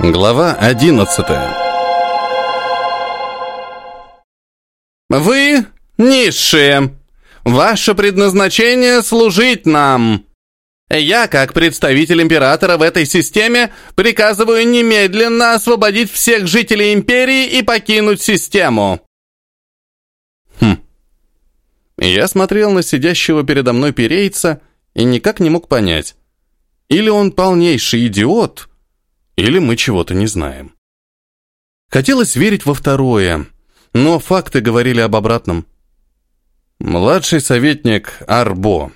Глава 11 Вы низшие. Ваше предназначение служить нам. Я, как представитель императора в этой системе, приказываю немедленно освободить всех жителей империи и покинуть систему. Хм. Я смотрел на сидящего передо мной перейца и никак не мог понять. Или он полнейший идиот, или мы чего-то не знаем. Хотелось верить во второе, но факты говорили об обратном. Младший советник Арбо.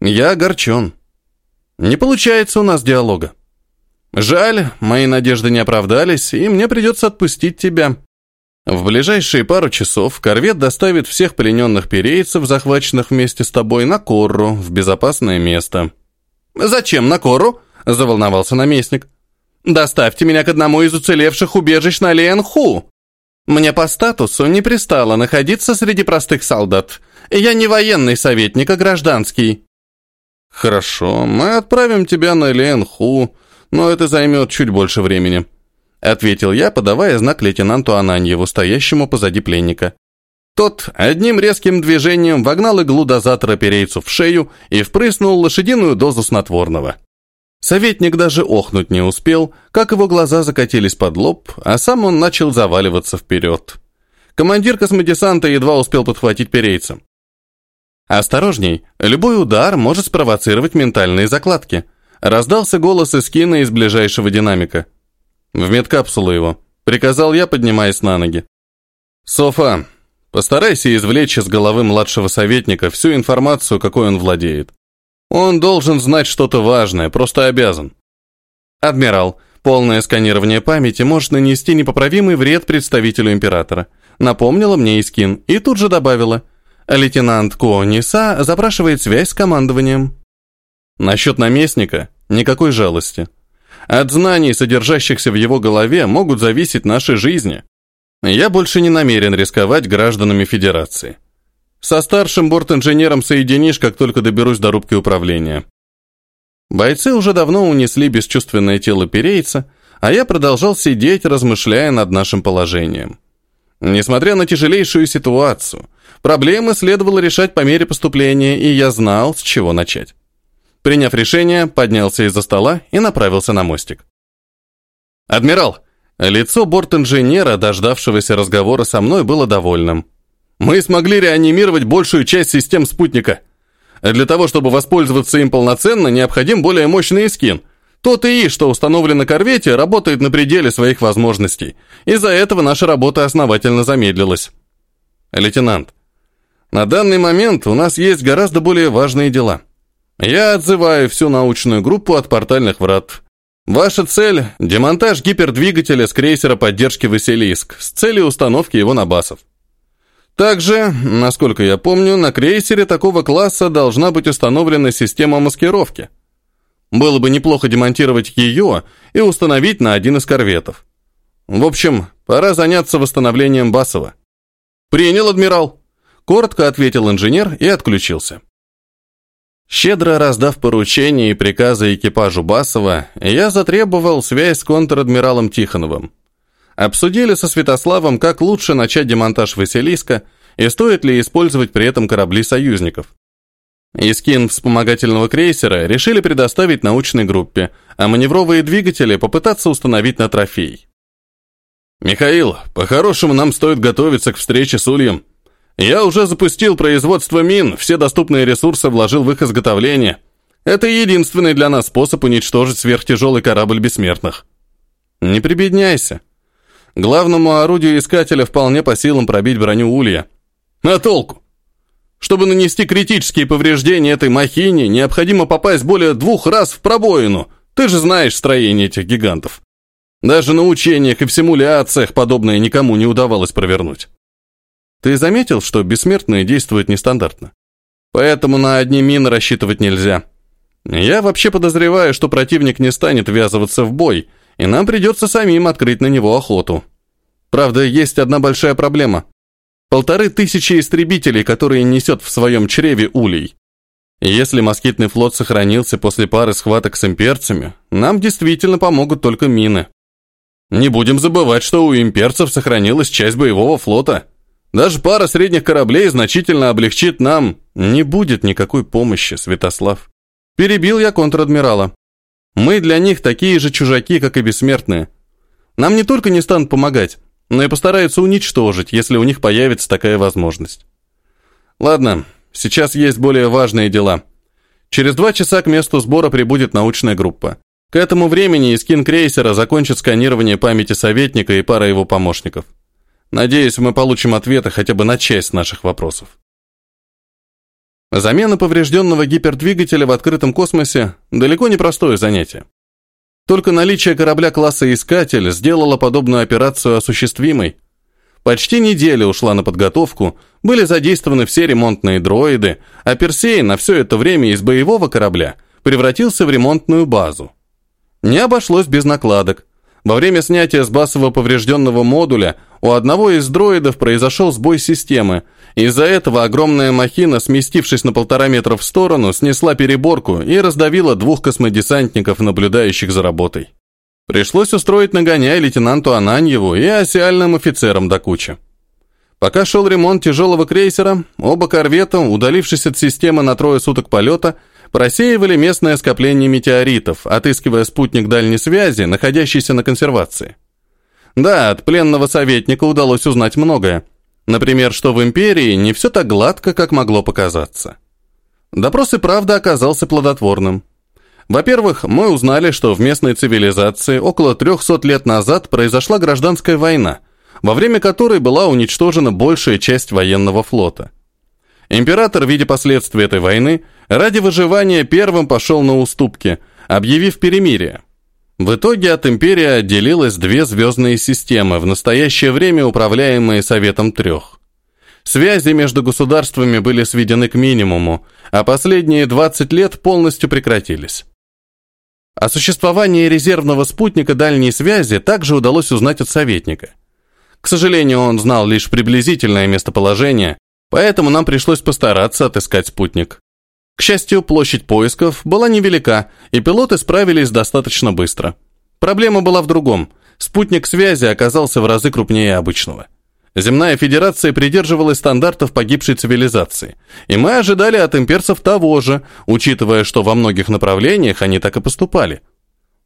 Я огорчен. Не получается у нас диалога. Жаль, мои надежды не оправдались, и мне придется отпустить тебя. В ближайшие пару часов корвет доставит всех плененных перейцев, захваченных вместе с тобой, на Корру, в безопасное место. «Зачем на Корру?» – заволновался наместник. Доставьте меня к одному из уцелевших убежищ на Ленху. Мне по статусу не пристало находиться среди простых солдат. Я не военный советник, а гражданский». «Хорошо, мы отправим тебя на Ленху, но это займет чуть больше времени», ответил я, подавая знак лейтенанту Ананьеву, стоящему позади пленника. Тот одним резким движением вогнал иглу дозатора перейцу в шею и впрыснул лошадиную дозу снотворного. Советник даже охнуть не успел, как его глаза закатились под лоб, а сам он начал заваливаться вперед. Командир космодесанта едва успел подхватить перейца. «Осторожней, любой удар может спровоцировать ментальные закладки», раздался голос из кино из ближайшего динамика. «В медкапсулу его», — приказал я, поднимаясь на ноги. «Софа, постарайся извлечь из головы младшего советника всю информацию, какой он владеет. Он должен знать что-то важное, просто обязан. Адмирал, полное сканирование памяти может нанести непоправимый вред представителю императора. Напомнила мне Искин и тут же добавила. Лейтенант Куониса запрашивает связь с командованием. Насчет наместника никакой жалости. От знаний, содержащихся в его голове, могут зависеть наши жизни. Я больше не намерен рисковать гражданами Федерации. Со старшим бортинженером соединишь, как только доберусь до рубки управления. Бойцы уже давно унесли бесчувственное тело перейца, а я продолжал сидеть, размышляя над нашим положением. Несмотря на тяжелейшую ситуацию, проблемы следовало решать по мере поступления, и я знал, с чего начать. Приняв решение, поднялся из-за стола и направился на мостик. «Адмирал!» Лицо борт-инженера, дождавшегося разговора со мной, было довольным. Мы смогли реанимировать большую часть систем спутника. Для того, чтобы воспользоваться им полноценно, необходим более мощный скин. Тот ИИ, что установлен на корвете, работает на пределе своих возможностей. Из-за этого наша работа основательно замедлилась. Лейтенант, на данный момент у нас есть гораздо более важные дела. Я отзываю всю научную группу от портальных врат. Ваша цель – демонтаж гипердвигателя с крейсера поддержки «Василиск» с целью установки его на басов. Также, насколько я помню, на крейсере такого класса должна быть установлена система маскировки. Было бы неплохо демонтировать ее и установить на один из корветов. В общем, пора заняться восстановлением Басова. «Принял, адмирал!» Коротко ответил инженер и отключился. Щедро раздав поручения и приказы экипажу Басова, я затребовал связь с контр-адмиралом Тихоновым. Обсудили со Святославом, как лучше начать демонтаж Василиска и стоит ли использовать при этом корабли союзников. Искин вспомогательного крейсера решили предоставить научной группе, а маневровые двигатели попытаться установить на трофей. «Михаил, по-хорошему нам стоит готовиться к встрече с Ульем. Я уже запустил производство мин, все доступные ресурсы вложил в их изготовление. Это единственный для нас способ уничтожить сверхтяжелый корабль бессмертных». «Не прибедняйся. Главному орудию искателя вполне по силам пробить броню улья. А толку? Чтобы нанести критические повреждения этой махине, необходимо попасть более двух раз в пробоину. Ты же знаешь строение этих гигантов. Даже на учениях и в симуляциях подобное никому не удавалось провернуть. Ты заметил, что бессмертные действуют нестандартно? Поэтому на одни мины рассчитывать нельзя. Я вообще подозреваю, что противник не станет ввязываться в бой, и нам придется самим открыть на него охоту. Правда, есть одна большая проблема. Полторы тысячи истребителей, которые несет в своем чреве улей. Если москитный флот сохранился после пары схваток с имперцами, нам действительно помогут только мины. Не будем забывать, что у имперцев сохранилась часть боевого флота. Даже пара средних кораблей значительно облегчит нам. Не будет никакой помощи, Святослав. Перебил я контр-адмирала. Мы для них такие же чужаки, как и бессмертные. Нам не только не станут помогать, но и постараются уничтожить, если у них появится такая возможность. Ладно, сейчас есть более важные дела. Через два часа к месту сбора прибудет научная группа. К этому времени Искин крейсера закончит сканирование памяти советника и пара его помощников. Надеюсь, мы получим ответы хотя бы на часть наших вопросов. Замена поврежденного гипердвигателя в открытом космосе – далеко не простое занятие. Только наличие корабля класса «Искатель» сделало подобную операцию осуществимой. Почти неделя ушла на подготовку, были задействованы все ремонтные дроиды, а Персей на все это время из боевого корабля превратился в ремонтную базу. Не обошлось без накладок. Во время снятия с басового поврежденного модуля у одного из дроидов произошел сбой системы. Из-за этого огромная махина, сместившись на полтора метра в сторону, снесла переборку и раздавила двух космодесантников, наблюдающих за работой. Пришлось устроить нагоняй лейтенанту Ананьеву и осиальным офицерам до кучи. Пока шел ремонт тяжелого крейсера, оба корвета, удалившись от системы на трое суток полета, просеивали местное скопление метеоритов, отыскивая спутник дальней связи, находящийся на консервации. Да, от пленного советника удалось узнать многое. Например, что в империи не все так гладко, как могло показаться. Допрос и правда оказался плодотворным. Во-первых, мы узнали, что в местной цивилизации около 300 лет назад произошла гражданская война, во время которой была уничтожена большая часть военного флота. Император, в виде последствий этой войны, ради выживания первым пошел на уступки, объявив перемирие. В итоге от империи отделилось две звездные системы, в настоящее время управляемые Советом Трех. Связи между государствами были сведены к минимуму, а последние 20 лет полностью прекратились. О существовании резервного спутника дальней связи также удалось узнать от советника. К сожалению, он знал лишь приблизительное местоположение, Поэтому нам пришлось постараться отыскать спутник. К счастью, площадь поисков была невелика, и пилоты справились достаточно быстро. Проблема была в другом. Спутник связи оказался в разы крупнее обычного. Земная Федерация придерживалась стандартов погибшей цивилизации, и мы ожидали от имперцев того же, учитывая, что во многих направлениях они так и поступали.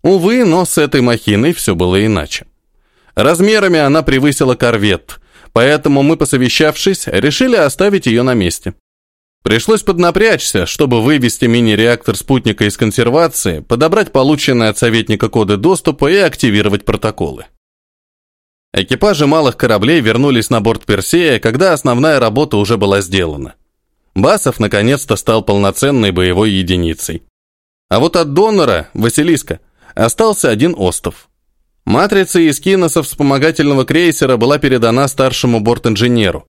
Увы, но с этой махиной все было иначе. Размерами она превысила корвет, поэтому мы, посовещавшись, решили оставить ее на месте. Пришлось поднапрячься, чтобы вывести мини-реактор спутника из консервации, подобрать полученные от советника коды доступа и активировать протоколы. Экипажи малых кораблей вернулись на борт Персея, когда основная работа уже была сделана. Басов наконец-то стал полноценной боевой единицей. А вот от донора, Василиска, остался один остов. Матрица из киноса вспомогательного крейсера была передана старшему борт-инженеру.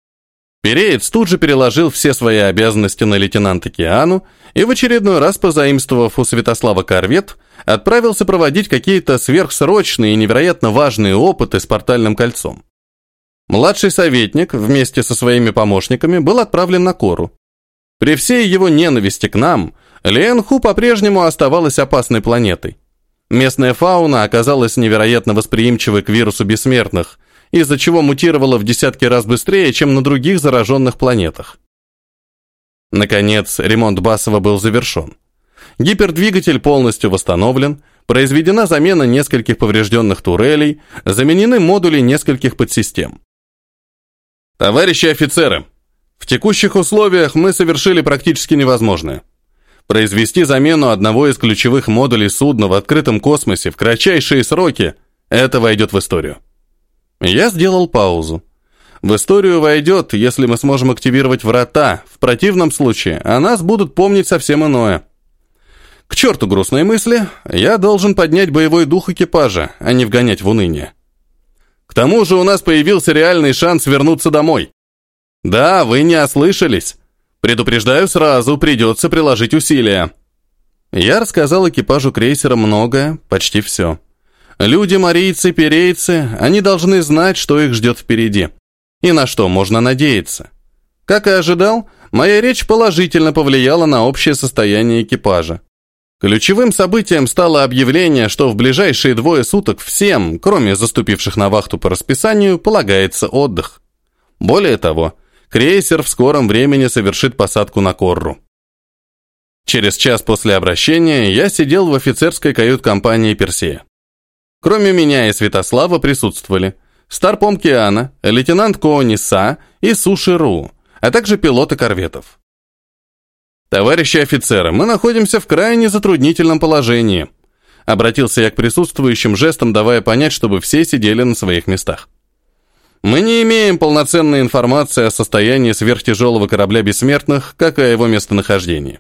Переец тут же переложил все свои обязанности на лейтенанта Киану и в очередной раз, позаимствовав у Святослава корвет, отправился проводить какие-то сверхсрочные и невероятно важные опыты с портальным кольцом. Младший советник вместе со своими помощниками был отправлен на Кору. При всей его ненависти к нам, Ленху по-прежнему оставалась опасной планетой. Местная фауна оказалась невероятно восприимчивой к вирусу бессмертных, из-за чего мутировала в десятки раз быстрее, чем на других зараженных планетах. Наконец, ремонт Басова был завершен. Гипердвигатель полностью восстановлен, произведена замена нескольких поврежденных турелей, заменены модули нескольких подсистем. Товарищи офицеры, в текущих условиях мы совершили практически невозможное. Произвести замену одного из ключевых модулей судна в открытом космосе в кратчайшие сроки – это войдет в историю. Я сделал паузу. В историю войдет, если мы сможем активировать врата, в противном случае о нас будут помнить совсем иное. К черту грустные мысли, я должен поднять боевой дух экипажа, а не вгонять в уныние. К тому же у нас появился реальный шанс вернуться домой. Да, вы не ослышались. Предупреждаю сразу, придется приложить усилия. Я рассказал экипажу крейсера многое, почти все. Люди, марийцы, перейцы, они должны знать, что их ждет впереди. И на что можно надеяться. Как и ожидал, моя речь положительно повлияла на общее состояние экипажа. Ключевым событием стало объявление, что в ближайшие двое суток всем, кроме заступивших на вахту по расписанию, полагается отдых. Более того, крейсер в скором времени совершит посадку на Корру. Через час после обращения я сидел в офицерской кают-компании Персея. Кроме меня и Святослава присутствовали Старпом Киана, лейтенант Коониса и Суши Ру, а также пилоты корветов. «Товарищи офицеры, мы находимся в крайне затруднительном положении», обратился я к присутствующим жестом, давая понять, чтобы все сидели на своих местах. «Мы не имеем полноценной информации о состоянии сверхтяжелого корабля бессмертных, как и о его местонахождении.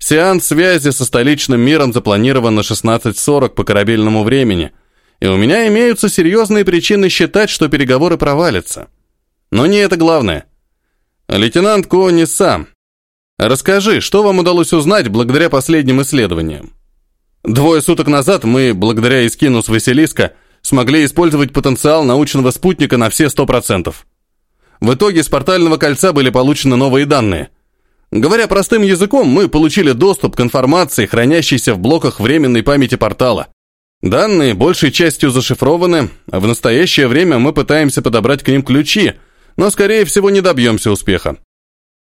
Сеанс связи со столичным миром запланирован на 16.40 по корабельному времени, и у меня имеются серьезные причины считать, что переговоры провалятся. Но не это главное. Лейтенант Ко не сам, Расскажи, что вам удалось узнать благодаря последним исследованиям? Двое суток назад мы, благодаря Искину Василиска, смогли использовать потенциал научного спутника на все 100%. В итоге с портального кольца были получены новые данные. Говоря простым языком, мы получили доступ к информации, хранящейся в блоках временной памяти портала. Данные большей частью зашифрованы, а в настоящее время мы пытаемся подобрать к ним ключи, но, скорее всего, не добьемся успеха.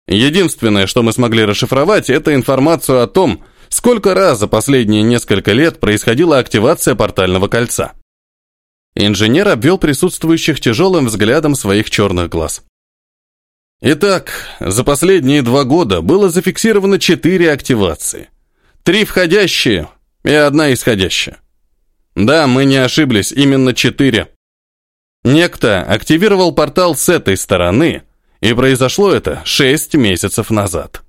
Единственное, что мы смогли расшифровать, это информацию о том, сколько раз за последние несколько лет происходила активация портального кольца. Инженер обвел присутствующих тяжелым взглядом своих черных глаз. Итак, за последние два года было зафиксировано четыре активации. Три входящие и одна исходящая. Да, мы не ошиблись, именно четыре. Некто активировал портал с этой стороны, и произошло это шесть месяцев назад.